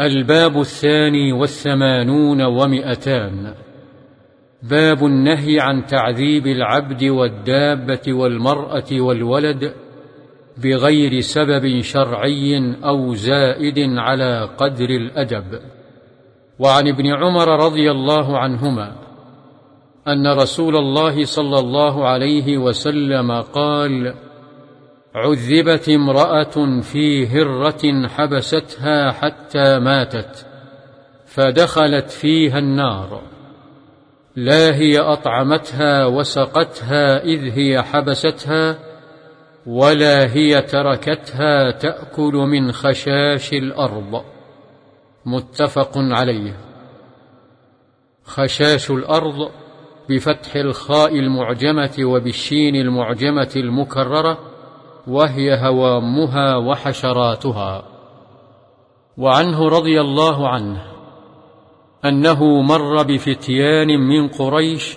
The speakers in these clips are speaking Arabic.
الباب الثاني والثمانون ومئتان. باب النهي عن تعذيب العبد والدابة والمرأة والولد بغير سبب شرعي أو زائد على قدر الأدب. وعن ابن عمر رضي الله عنهما أن رسول الله صلى الله عليه وسلم قال عذبت امرأة في هرة حبستها حتى ماتت فدخلت فيها النار. لا هي أطعمتها وسقتها إذ هي حبستها ولا هي تركتها تأكل من خشاش الأرض. متفق عليه. خشاش الأرض بفتح الخاء المعجمة وبالشين المعجمة المكررة وهي هوامها وحشراتها. وعنه رضي الله عنه أنه مر بفتيان من قريش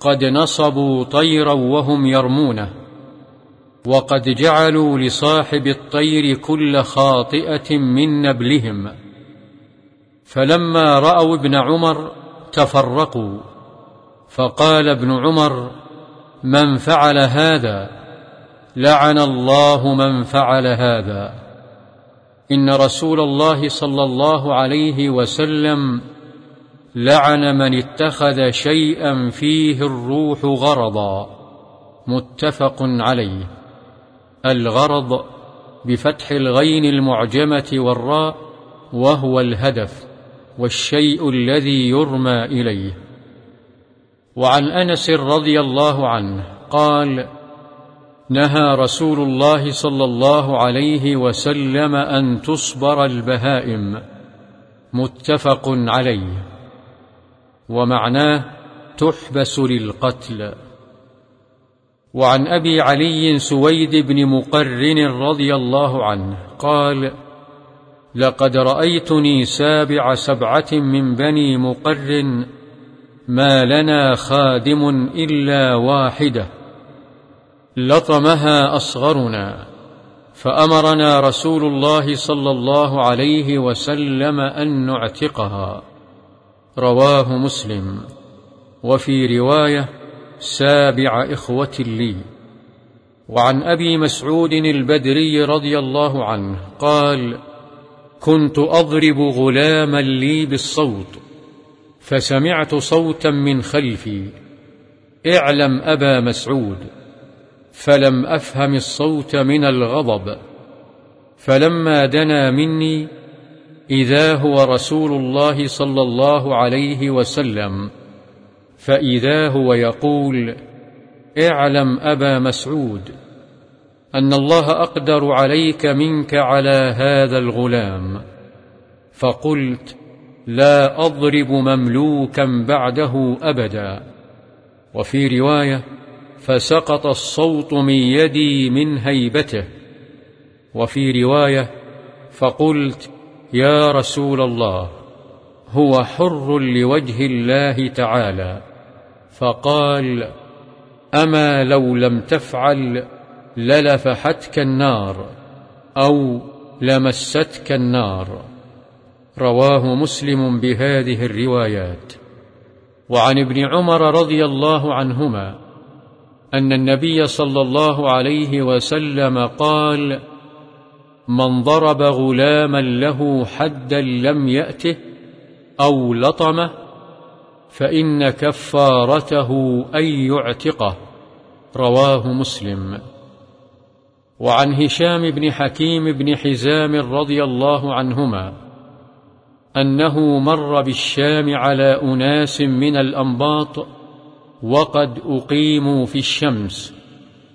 قد نصبوا طيرا وهم يرمونه وقد جعلوا لصاحب الطير كل خاطئة من نبلهم. فلما رأوا ابن عمر تفرقوا فقال ابن عمر من فعل هذا لعن الله من فعل هذا. إن رسول الله صلى الله عليه وسلم لعن من اتخذ شيئا فيه الروح غرضا. متفق عليه. الغرض بفتح الغين المعجمة والراء وهو الهدف والشيء الذي يرمى إليه. وعن أنس رضي الله عنه قال نهى رسول الله صلى الله عليه وسلم أن تصبر البهائم. متفق عليه. ومعناه تحبس للقتل. وعن أبي علي سويد بن مقرن رضي الله عنه قال لقد رأيتني سابع سبعة من بني مقرن ما لنا خادم إلا واحدة. لطمها أصغرنا فأمرنا رسول الله صلى الله عليه وسلم أن نعتقها. رواه مسلم. وفي رواية سابع إخوة لي. وعن أبي مسعود البدري رضي الله عنه قال كنت أضرب غلاما لي بالصوت فسمعت صوتا من خلفي. اعلم أبا مسعود. فلم أفهم الصوت من الغضب فلما دنا مني إذا هو رسول الله صلى الله عليه وسلم فإذا هو يقول اعلم أبا مسعود أن الله أقدر عليك منك على هذا الغلام فقلت لا أضرب مملوكا بعده أبدا وفي رواية فسقط الصوت من يدي من هيبته. وفي رواية فقلت يا رسول الله هو حر لوجه الله تعالى. فقال أما لو لم تفعل للفحتك النار أو لمستك النار. رواه مسلم بهذه الروايات. وعن ابن عمر رضي الله عنهما أن النبي صلى الله عليه وسلم قال من ضرب غلاما له حدا لم يأته أو لطمه فإن كفارته أن يعتقه. رواه مسلم. وعن هشام بن حكيم بن حزام رضي الله عنهما أنه مر بالشام على أناس من الأنباط وقد أقيموا في الشمس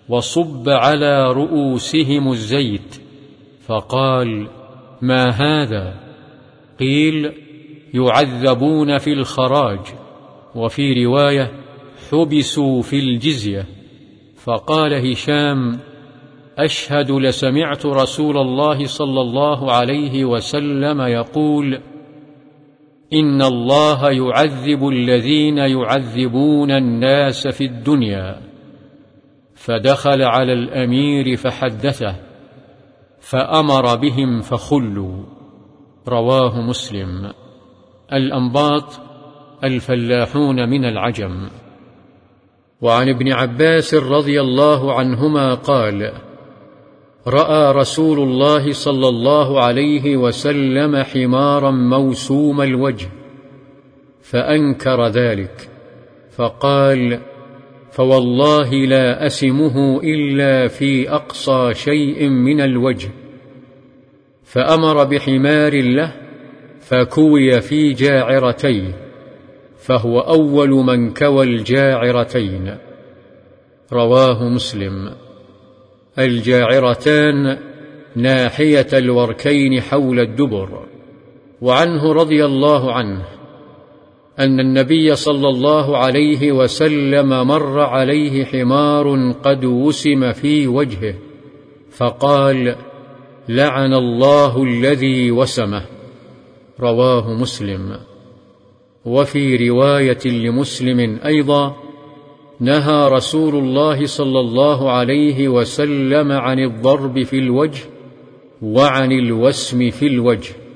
وصب على رؤوسهم الزيت فقال ما هذا؟ قيل يعذبون في الخراج. وفي رواية حبسوا في الجزية. فقال هشام أشهد لسمعت رسول الله صلى الله عليه وسلم يقول إن الله يعذب الذين يعذبون الناس في الدنيا فدخل على الأمير فحدثه فأمر بهم فخلوا رواه مسلم الأنباط الفلاحون من العجم وعن ابن عباس رضي الله عنهما قال رأى رسول الله صلى الله عليه وسلم حمارا موسوم الوجه فأنكر ذلك فقال فوالله لا أسمه إلا في أقصى شيء من الوجه. فأمر بحمار له فكوي في جاعرتيه فهو أول من كوى الجاعرتين. رواه مسلم. الجاعرتان ناحية الوركين حول الدبر وعنه رضي الله عنه أن النبي صلى الله عليه وسلم مر عليه حمار قد وسم في وجهه فقال لعن الله الذي وسمه رواه مسلم. وفي رواية لمسلم أيضا نهى رسول الله صلى الله عليه وسلم عن الضرب في الوجه وعن الوسم في الوجه.